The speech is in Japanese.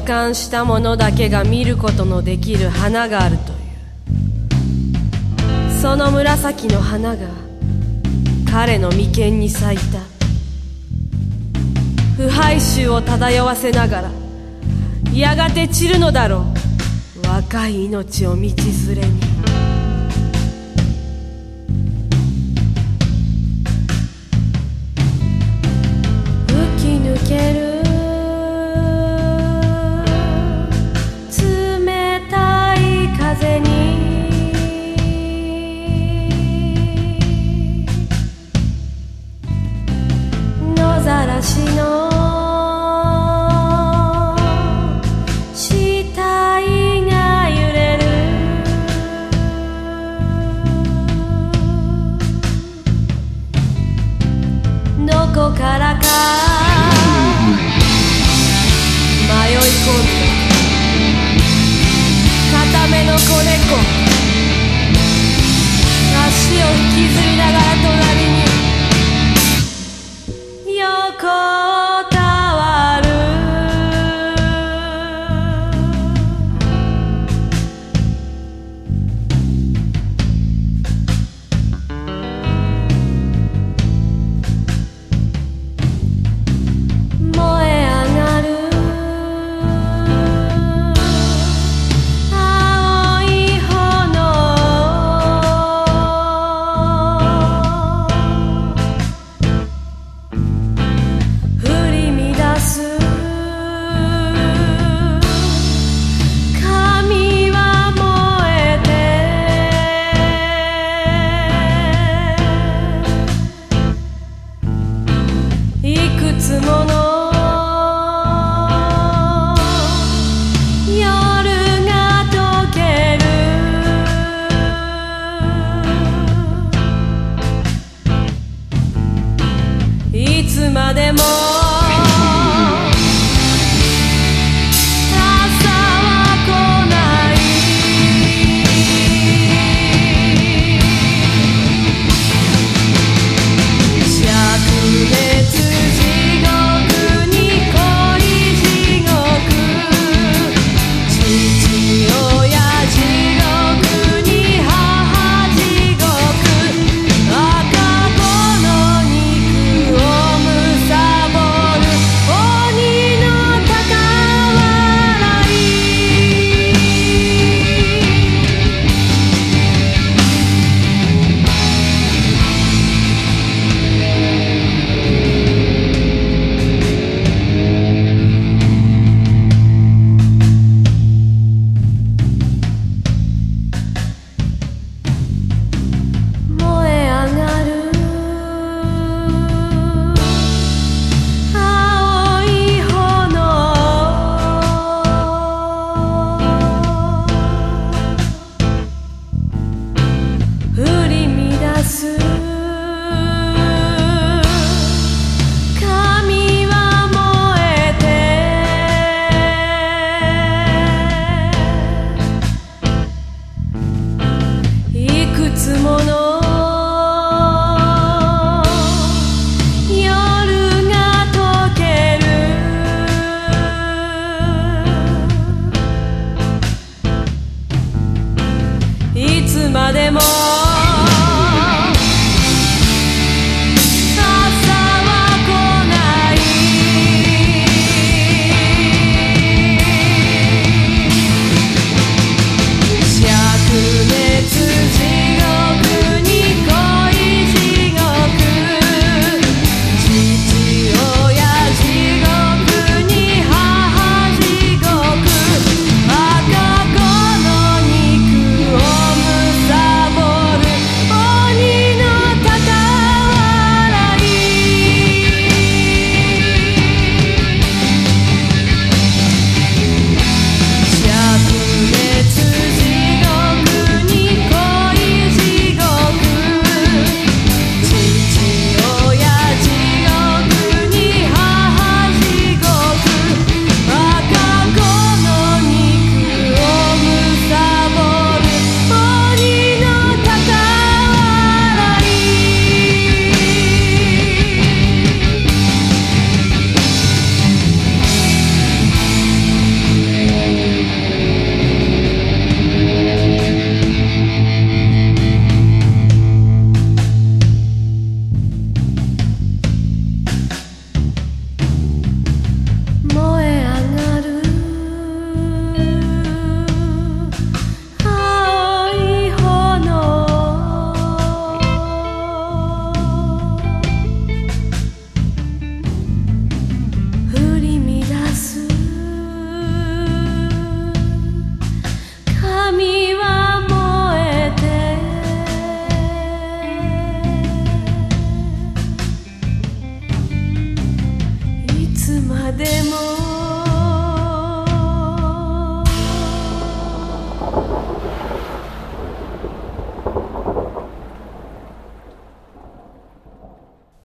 感したものだけが見ることのできる花があるというその紫の花が彼の眉間に咲いた腐敗臭を漂わせながらやがて散るのだろう若い命を道連れに。足を引きまでも soon.